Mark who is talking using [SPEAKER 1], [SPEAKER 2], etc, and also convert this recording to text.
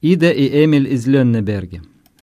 [SPEAKER 1] Ида и Эмиль из Леннеберге.